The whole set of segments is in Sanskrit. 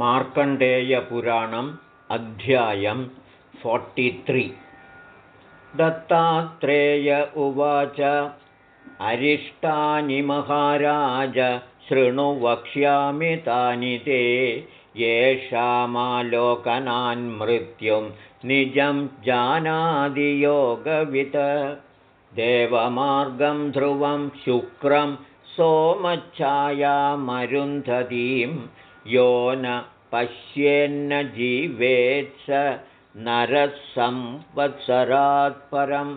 मार्कण्डेयपुराणम् अध्यायं फोर्टित्रि दत्तात्रेय उवाच अरिष्टानि महाराज शृणु वक्ष्यामि तानि ते येषामालोकनान्मृत्युं निजं जानादियोगवित्। देवमार्गं ध्रुवं शुक्रं सोमच्छायामरुन्धतीं यो न पश्येन्न जीवेत्स नरः संवत्सरात् परम्।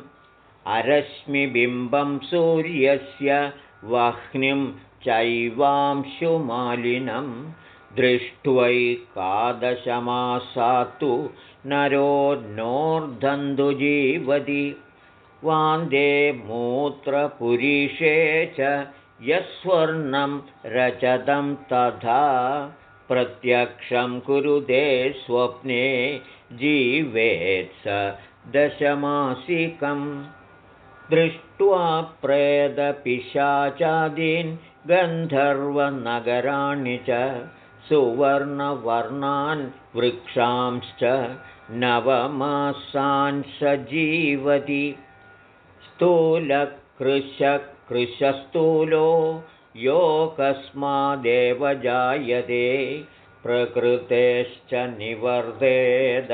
अरश्मिबिम्बं सूर्यस्य वह्निं चैवांशुमालिनं दृष्ट्वैकादशमासात्तु नरो नोर्धन्दुजीवति वान्दे मूत्रपुरीषे च यस्वर्णं रचतं तथा प्रत्यक्षं कुरुते स्वप्ने जीवेत्स दशमासिकम् दृष्ट्वा प्रेदपिशाचादीन् गन्धर्वनगराणि च सुवर्णवर्णान् वृक्षांश्च नवमासान् स जीवति स्थूलकृशकृशस्थूलो यो कस्मादेव जायते प्रकृतेश्च निवर्तेद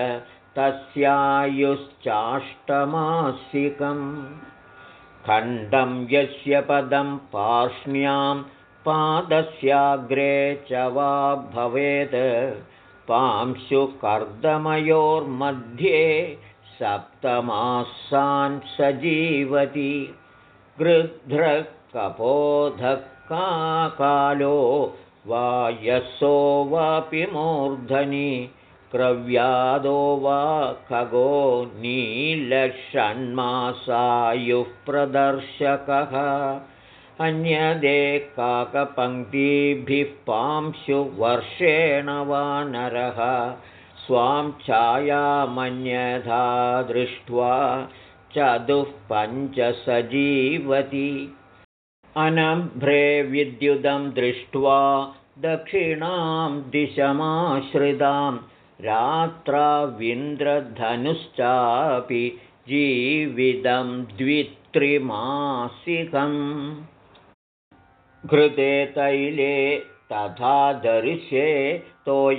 तस्यायुश्चाष्टमासिकम् खण्डं यस्य पदं पार्ष्ण्यां पादस्याग्रे च वा भवेत् पांशुकर्दमयोर्मध्ये सप्तमासान् स जीवति गृध्रकपोधकालो वा यशो वापि मूर्धनि क्रव्यादो वा खगो नीलषण्मासायुः प्रदर्शकः। अन्यदे काकपङ्क्तिभिः पांशुवर्षेण वा नरः। स्वां छायामन्यथा दृष्ट्वा चतुःपञ्चसजीवति अनभ्रे विद्युदं दृष्ट्वा दक्षिणां दिशमाश्रितां रात्राविन्द्रधनुश्चापि जीवितं द्वित्रिमासिकम्। घृते तैले तथा दर्शे तो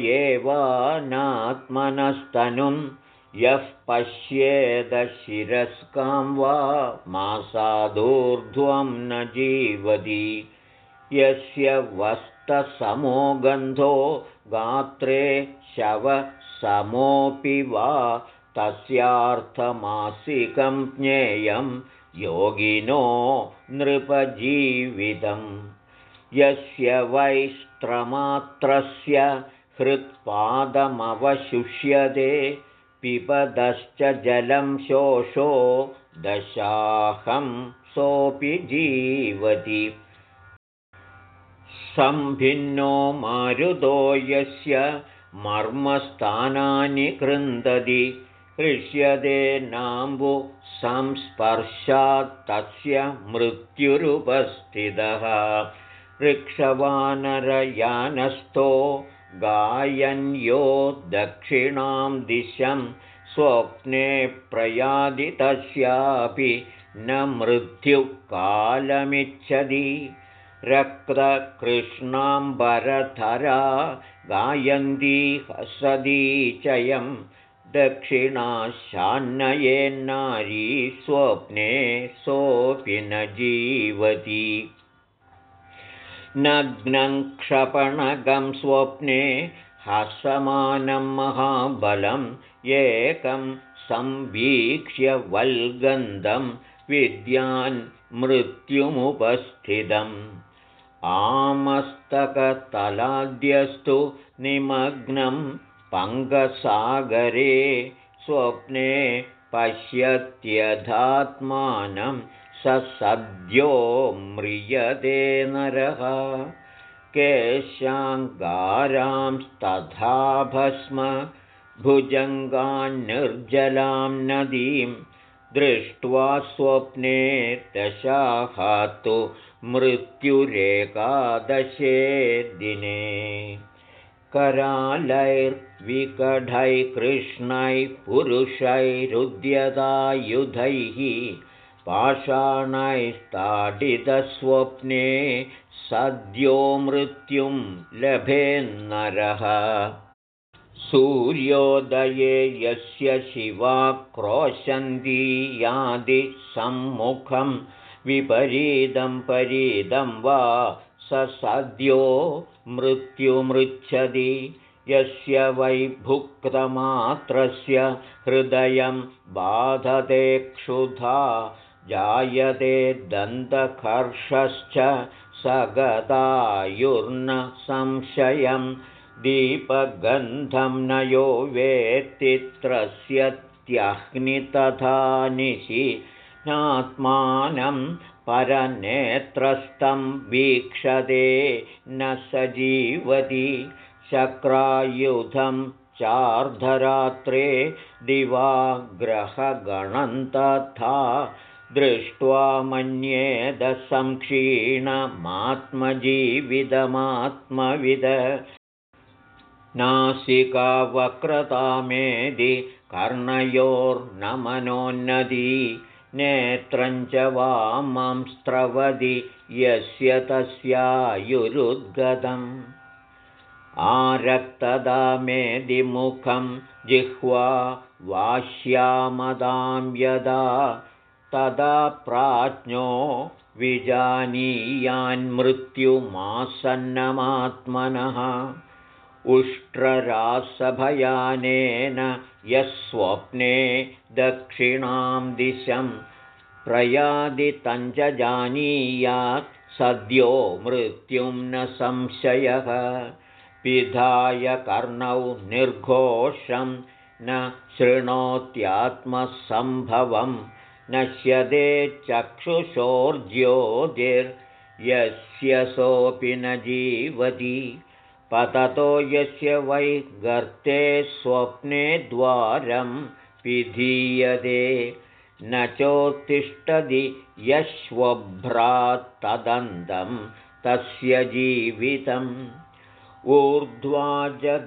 यः पश्येदशिरस्कां वा मासादूर्ध्वं न जीवति। यस्य वस्तसमो गन्धो गात्रे शवसमोऽपि वा तस्यार्थमासिकं ज्ञेयं योगिनो नृपजीवितम्। यस्य वैस्त्रमात्रस्य हृत्पादमवशुष्यते पिबदश्च जलं शोषो दशाहं सोऽपि जीवति। सम्भिन्नो मारुदो यस्य मर्मस्थानानि कृन्दति हृष्यते नाम्बु संस्पर्शात् तस्य मृत्युरुपस्थितः। ऋक्षवानरयानस्थो गायन्यो दक्षिणां दिशं स्वप्ने प्रयादि तस्यापि न मृत्युकालमिच्छति। रक्तकृष्णाम्बरधरा गायन्ती हसदी चयं दक्षिणाशान्नयेन्नारी स्वप्ने सोऽपि न जीवति नग्नं क्षपणगं स्वप्ने हसमानं महाबलं एकं संवीक्ष्य वल्गन्धं विद्यान् मृत्युमुपस्थितम् आमस्तकतलाद्यस्तु निमग्नं पङ्गसागरे स्वप्ने पश्यत्यधात्मानं स सद्यो म्रियते नरः। केशाङ्गारांस्तथा भस्म भुजङ्गान्निर्जलां नदीं दृष्ट्वा स्वप्ने दशाहातु मृत्युरेकादशे दिने। करालैर्विकढैकृष्णैः पुरुषैरुद्यतायुधैः पाषाणैस्ताडितस्वप्ने सद्यो मृत्युं लभेन्नरः। सूर्योदये यस्य सम्मुखं विपरीदं परीदं वा स सद्यो मृत्युमृच्छति। यस्य वैभुक्तमात्रस्य हृदयं बाधते क्षुधा जायते दन्तकर्षश्च सगदायुर्न संशयं दीपगन्धं न यो वेत्तित्रस्यत्यह्नि तथा निशि नात्मानं परनेत्रस्तं वीक्षते न स जीवति शक्रायुधं चार्धरात्रे दिवाग्रहगणं तथा दृष्ट्वा मन्येदसंक्षीणमात्मजीवितमात्मविद नासिका वक्रतामेदि कर्णयोर्नमनोन्नदी नेत्रञ्च वामं स्रवदि यस्य तस्यायुरुद्गतम्। आरक्तदा मेदिमुखं जिह्वा वाश्यामदां यदा तदा प्राज्ञो विजानीयान्मृत्युमासन्नमात्मनः उष्ट्ररासभयानेन यः स्वप्ने दक्षिणां दिशं प्रयादितञ्च जानीयात् सद्यो मृत्युं न संशयः। पिधाय कर्णौ निर्घोषं न शृणोत्यात्मसम्भवं नश्यदे चक्षुषोर्ज्योतिर्यस्य सोऽपि न जीवति पततो यस्य वै गर्ते स्वप्ने द्वारं विधीयते न चोत्तिष्ठति यश्वभ्रात्तदन्तं तस्य जीवितम्।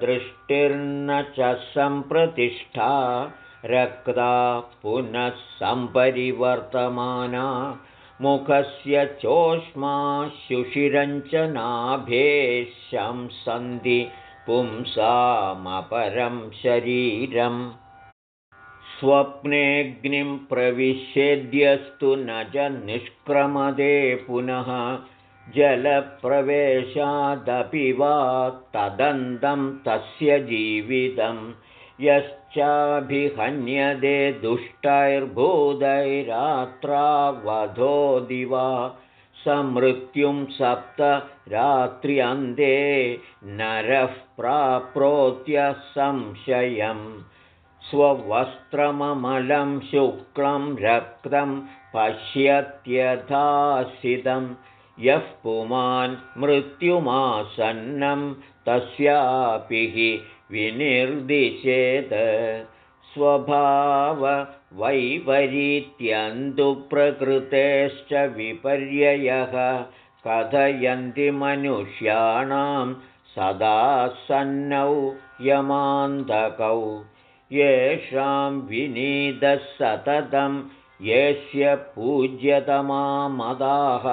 दृष्टिर्न च सम्प्रतिष्ठा रक्ता पुनः सम्परिवर्तमाना मुखस्य चोष्मा शुशिरञ्च नाभेशं सन्धि पुंसामपरं शरीरम्। स्वप्नेऽग्निं प्रविशेद्यस्तु न च निष्क्रमदे पुनः जलप्रवेशादपि वा तदन्तं तस्य जीवितं यश्चाभिहन्यदे दुष्टैर्भूतैरात्रावधो दिवा समृत्युं सप्त रात्र्यन्ते नरः प्राप्रोत्य संशयं। स्ववस्त्रममलं शुक्लं रक्तं पश्यत्यथासितं यः पुमान् मृत्युमासन्नं तस्यापि हि विनिर्दिशेत् स्वभाववैपरीत्यन्तुप्रकृतेश्च विपर्ययः कथयन्ति मनुष्याणां सदा सन्नौ यमान्तकौ। येषां विनीतः सततं येष्य पूज्यतमामदाः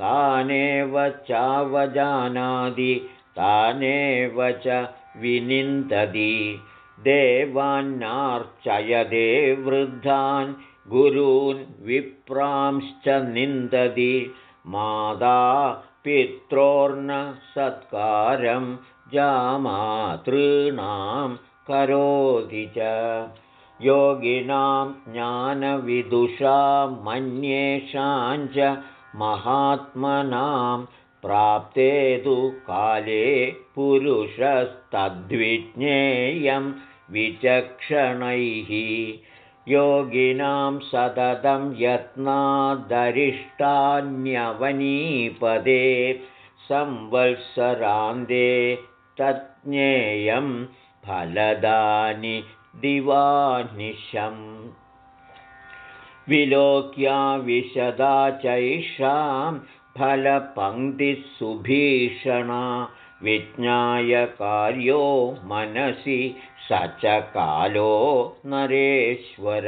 तानेव चावजानादि तानेव च विनिन्दति। देवान्नार्चयदे वृद्धान् गुरून् विप्रांश्च निन्दति। मादा पित्रोर्न सत्कारं जामातॄणां करोति च। योगिनां ज्ञानविदुषामन्येषाञ्च महात्मनां प्राप्ते तु काले पुरुषस्तद्विज्ञेयं विचक्षणैः। योगिनां सततं यत्नादरिष्टान्यवनीपदे संवत्सरान्ते तज्ज्ञेयं फलदानि दिवानिशम्। विलोक्या विशदा चैषां फलपङ्क्तिः सुभीषणा विज्ञायकार्यो मनसि स च कालो नरेश्वर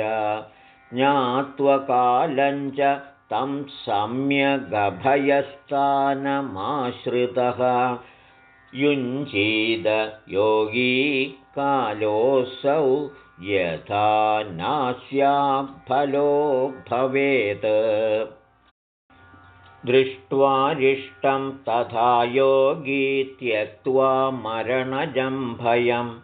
ज्ञात्वकालञ्च तं सम्यगभयस्थानमाश्रितः। युञ्जीद योगी कालोऽसौ यथा नास्याफलो भवेत् दृष्ट्वारिष्टं तथा योगी त्यक्त्वा मरणजं भयं।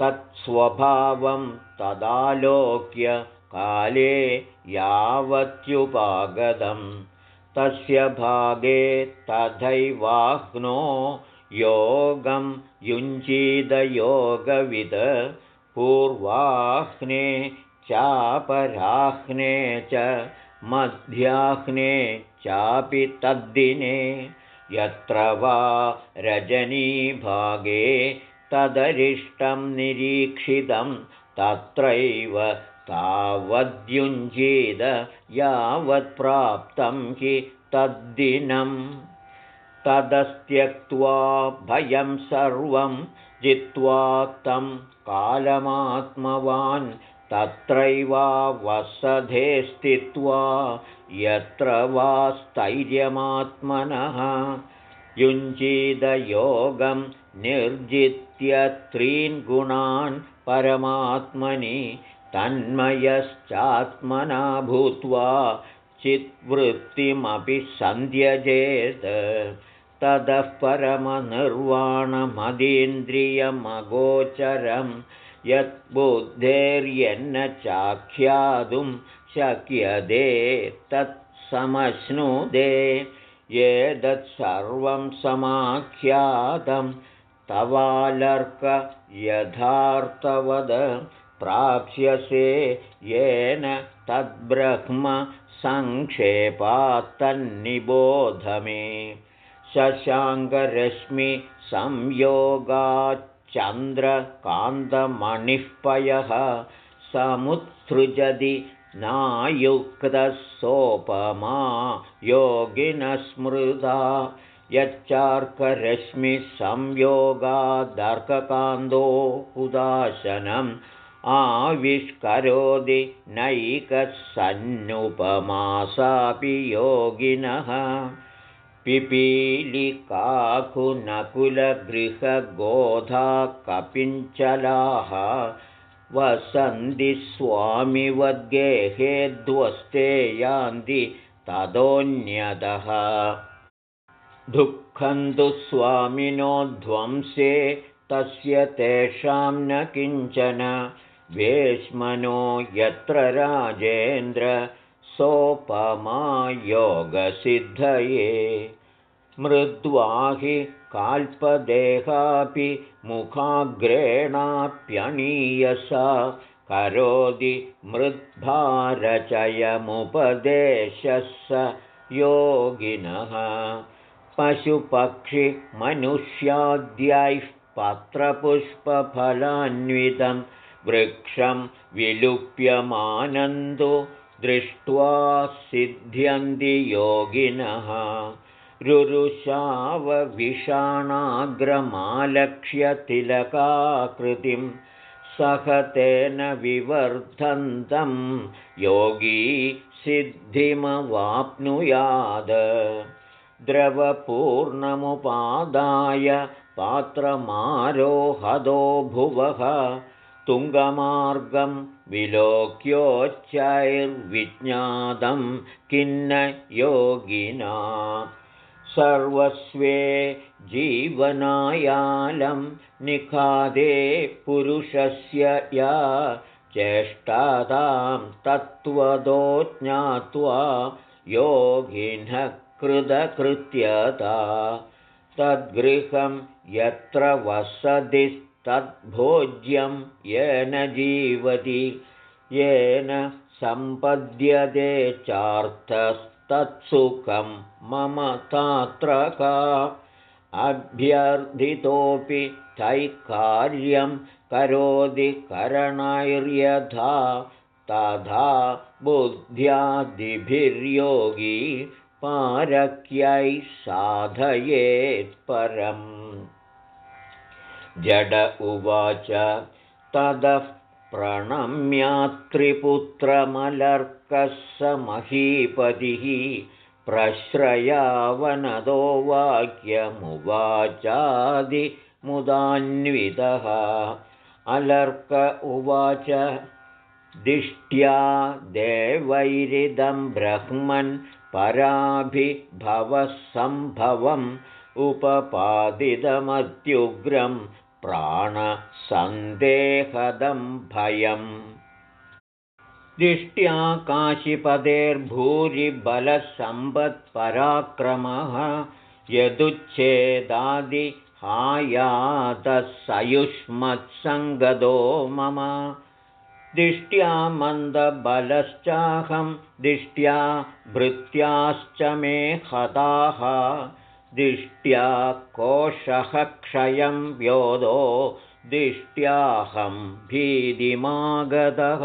तत्स्वभावं तदालोक्य काले यावत्युपागतं। तस्य भागे तथैवाह्नो योगं युञ्जीदयोगविद पूर्वाह्ने चापराह्ने च मध्याह्ने चापि तद्दिने यत्र वा रजनीभागे तदरिष्टं निरीक्षितं तत्रैव तावद्युञ्जीद यावत्प्राप्तं हि तद्दिनम् तदस्त्यक्त्वा भयं सर्वं जित्वा तं कालमात्मवान् तत्रैवावसधे स्थित्वा यत्र वा स्थैर्यमात्मनः युञ्जीदयोगं निर्जित्य त्रीन् गुणान् परमात्मनि तन्मयश्चात्मना भूत्वा चित्वृत्तिमपि सन्ध्यजेत् ततः परमनिर्वाणमदीन्द्रियमगोचरं यत्बुद्धेर्यन्न चाख्यातुं शक्यते तत्समश्नुदे ये तत्सर्वं समाख्यातं तवालर्क यथार्थवद प्राप्स्यसे येन तद्ब्रह्म सङ्क्षेपात्तन्निबोध मे शशाङ्करश्मिसंयोगाच्चन्द्रकान्तमणिःपयः समुत्सृजति नायुक्तः सोपमा योगिनस्मृता यच्चार्करश्मिसंयोगादर्ककान्दो उदाशनम् आविष्करोति नैकसन्नुपमासापि योगिनः पिपीलिकाकुनकुलगृहगोधा कपिञ्चलाः वसन्ति स्वामिवद्गेहेद्वस्ते यान्ति ततोऽन्यतः दुःखन्तु स्वामिनो ध्वंसे तस्य तेषां न किञ्चन। वेश्मनो यत्र राजेन्द्र सोपमायोगसिद्धये मृद्वाहि काल्पदेहापि मुखाग्रेणाप्यणीयसा करोति मृद्भारचयमुपदेशः योगिनः पशुपक्षिमनुष्याद्यैः पत्रपुष्पफलान्वितं वृक्षं विलुप्यमानन्दो दृष्ट्वा सिद्ध्यन्ति योगिनः। रुरुषावविषाणाग्रमालक्ष्यतिलकाकृतिं सह तेन विवर्धन्तं योगी सिद्धिमवाप्नुयाद। द्रवपूर्णमुपादाय पात्रमारोहदो भुवः तुङ्गमार्गं विलोक्योच्चैर्विज्ञातं किन्न योगिना। सर्वस्वे जीवनायालं निखादे पुरुषस्य या चेष्टादां तत्त्वदो ज्ञात्वा योगिनः कृतकृत्यता। तद्गृहं यत्र वसतिस्तद्भोज्यं येन जीवति येन सम्पद्यते चार्थस्तत्सुखं मम तात्र का अभ्यर्थितोऽपि तैकार्यं करोति करणैर्यथा तथा बुद्ध्यादिभिर्योगी पारक्यै साधयेत्परम् जड उवाच। ततः प्रणम्यात्रिपुत्रमलर्कः स महीपतिः प्रश्रयावनदो वाक्यमुवाचादिमुदान्वितः अलर्क उवाच दिष्ट्या देवैरिदं ब्रह्मन् पराभिभवसम्भवम् उपपादितमत्युग्रं प्राणसन्देहदं भयम् दिष्ट्या काशीपदेर्भूरिबलसम्पत्पराक्रमः यदुच्छेदादिहायातः मम। दिष्ट्या मन्दबलश्चाहं दिष्ट्या भृत्याश्च मे हताः दिष्ट्या कोशः क्षयं व्योदो दिष्ट्याहं भीतिमागतः।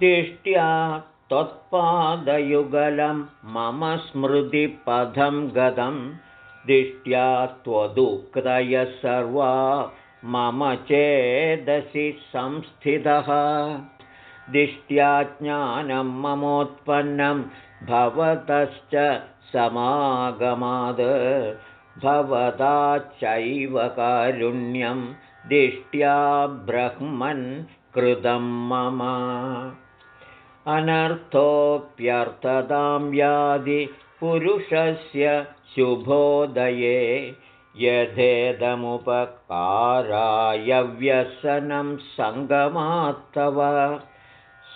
दिष्ट्या त्वत्पादयुगलं मम स्मृतिपथं गतं दिष्ट्या त्वदुक्तयः सर्वा मम चेदसि संस्थितः। दिष्ट्या ज्ञानं ममोत्पन्नं भवतश्च समागमाद् भवता चैव कारुण्यं दिष्ट्या ब्रह्मन् कृतं मम। अनर्थोऽप्यर्थतां पुरुषस्य शुभोदये यथेदमुपकारायव्यसनं सङ्गमात्तव।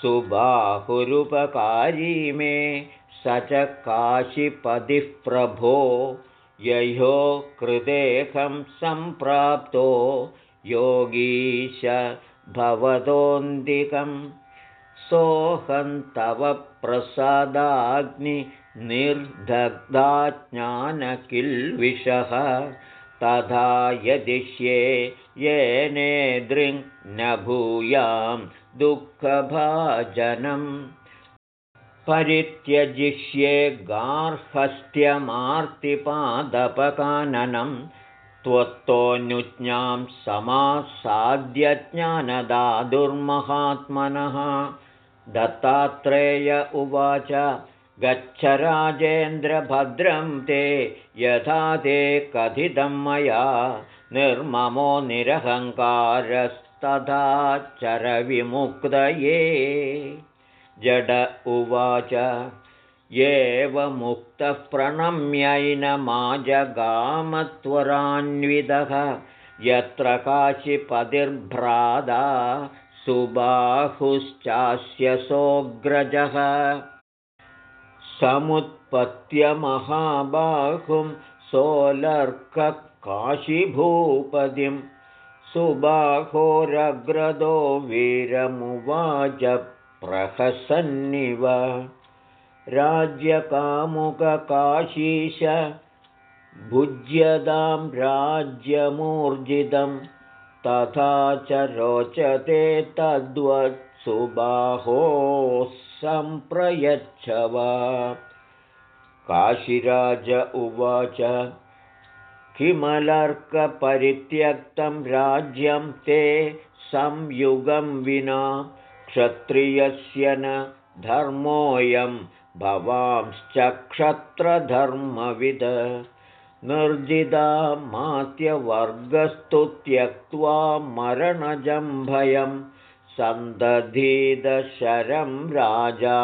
सुबाहुरुपकारी मे स च काशिपतिः प्रभो ययो कृतेऽहं सम्प्राप्तो योगीश भवतोऽन्दिकं सोऽहं तव प्रसादाग्निर्दग्धाज्ञानकिल्विषः तथा यदिष्ये येनेदृङ् न भूयां दुःखभाजनम् परित्यजिष्ये गार्हस्थ्यमार्तिपादपकाननं त्वत्तोऽनुज्ञां समासाद्यज्ञानदादुर्महात्मनः। दत्तात्रेय उवाच गच्छ राजेन्द्रभद्रं ते यथा ते कथितं मया निर्ममो निरहङ्कारस्तथा चरविमुक्तये जड उवाच। एवमुक्तः प्रणम्यैनमाजगामत्वरान्वितः यत्र काशिपतिर्भ्रादा सुबाहुश्चास्य सोऽग्रजः। समुत्पत्यमहाबाहुं सोऽलर्ककाशिभूपतिं। सुबाहोरग्रदो वीरमुवाच प्रहसन्निव। राज्यकामुककाशीश भुज्यतां राज्यमूर्जितं तथा च रोचते तद्वत्सुबाहोः सम्प्रयच्छ वा काशिराज उवाच किमलर्कपरित्यक्तं राज्यं ते संयुगं विना क्षत्रियस्य न धर्मोऽयं भवांश्च क्षत्रधर्मविद त्यक्त्वा मरणजं भयम् सन्दधीदशरं राजा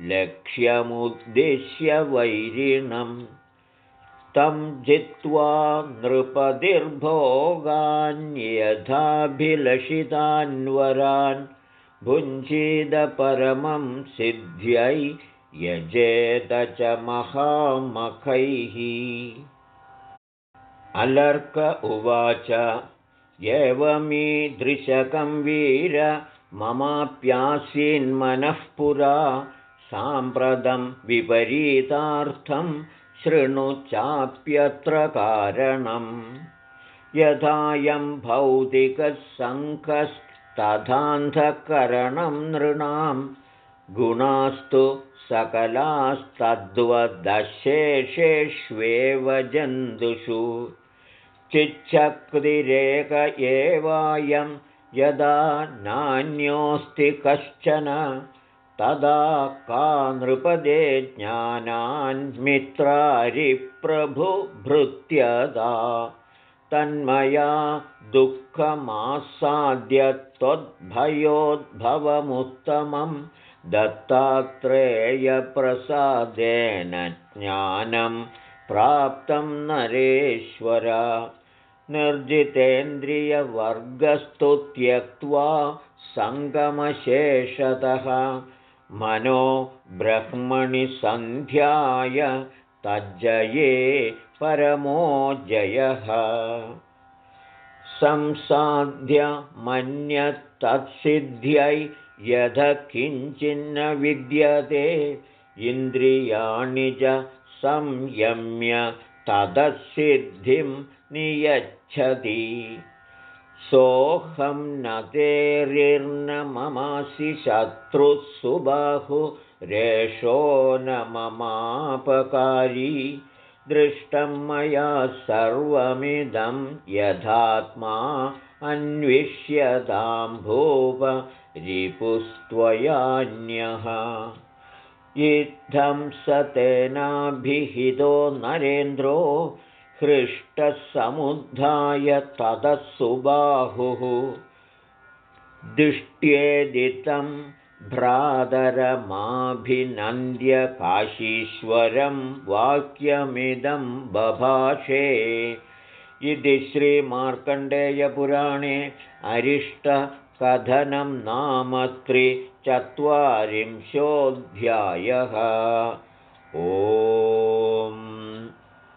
लक्ष्यमुद्दिश्य वैरिणं। तं जित्वा नृपतिर्भोगान्यथाभिलषितान्वरान् भुञ्जीदपरमं सिद्ध्यै यजेत च महामखैः। अलर्क उवाच एवमीदृशकं वीर ममाप्यासीन्मनः पुरा साम्प्रतं विपरीतार्थं शृणु चाप्यत्र कारणम्। यथायं भौतिकसङ्घस्तथान्धकरणं नृणां। गुणास्तु सकलास्तद्वदशेषेष्वेव जन्तुषु। चिच्छक्तिरेक एवायं यदा नान्योऽस्ति कश्चन तदा का नृपदे ज्ञानान्मित्रारिप्रभुभृत्यदा तन्मया दुःखमासाद्य त्वद्भयोद्भवमुत्तमं दत्तात्रेयप्रसादेन ज्ञानं प्राप्तं नरेश्वर। निर्जितेन्द्रियवर्गस्तु त्यक्त्वा सङ्गमशेषतः। मनो ब्रह्मणि सन्ध्याय तज्जये परमो जयः। संसाध्यमन्यत्तत्सिद्ध्यै यथ किञ्चिन्न विद्यते इन्द्रियाणि च संयम्य तदसिद्धिं नियच्छति। सोऽहं न तेरिर्न ममासि शत्रुः सुबाहुरेषो न ममापकारी दृष्टं मया सर्वमिदं यथात्मा अन्विष्यतां भूप रिपुस्त्वयान्यः। इत्थं स तेनाभिहितो नरेन्द्रो हृष्टः समुद्धाय ततः सुबाहुः। दिष्ट्येदितं भ्रातरमाभिनन्द्य काशीश्वरं वाक्यमिदं बभाषे। इति श्रीमार्कण्डेयपुराणे अरिष्टकथनं नाम त्रिचत्वारिंशोऽध्यायः। ओ